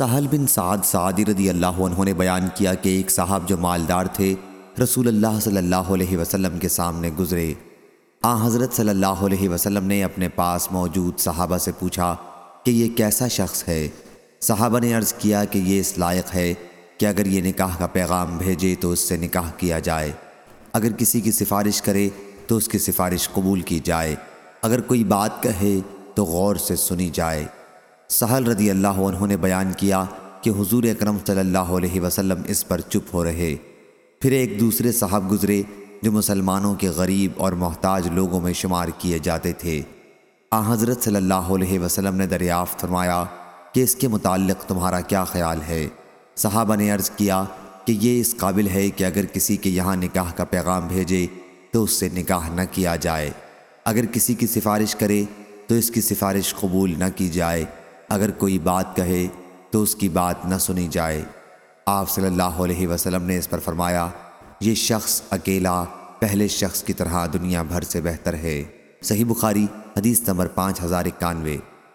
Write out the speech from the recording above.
سہل بن سعد سعدی رضی اللہ عنہ نے بیان کیا کہ ایک صاحب جو مالدار تھے، رسول اللہ صلی اللہ علیہ وسلم کے سامنے گزرے۔ آ، حضرت صلی اللہ علیہ وسلم نے اپنے پاس موجود صحابہ سے پوچھا کہ یہ کیسا شخص ہے؟ صحابہ نے عرض کیا کہ یہ اس لائق ہے کہ اگر یہ نکاح کا پیغام بھیجے تو اس سے نکاح کیا جائے۔ اگر کسی کی سفارش کرے تو اس کی سفارش قبول کی جائے۔ اگر کوئی بات کہے تو غور سے سنی جائے۔ سہل رضی اللہ عنہ نے بیان کیا کہ حضور اکرم صلی اللہ علیہ وسلم اس پر چپ ہو رہے۔ پھر ایک دوسرے صاحب گزرے جو مسلمانوں کے غریب اور محتاج لوگوں میں شمار کیے جاتے تھے۔ آ حضرت صلی اللہ علیہ وسلم نے دریافت فرمایا کہ اس کے متعلق تمہارا کیا خیال ہے؟ صحابہ نے عرض کیا کہ یہ اس قابل ہے کہ اگر کسی کے یہاں نکاح کا پیغام بھیجے تو اس سے نکاح نہ کیا جائے۔ اگر کسی کی سفارش کرے تو اس کی سفارش قبول نہ کی جائے۔ اگر کوئی بات کہے تو اس کی بات نہ سنی جائے۔ آپ صلی اللہ علیہ وسلم نے اس پر فرمایا، یہ شخص اکیلا پہلے شخص کی طرح دنیا بھر سے بہتر ہے۔ صحیح بخاری حدیث نمبر پانچ ہزار اکانوے۔